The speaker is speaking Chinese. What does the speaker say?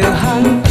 的寒。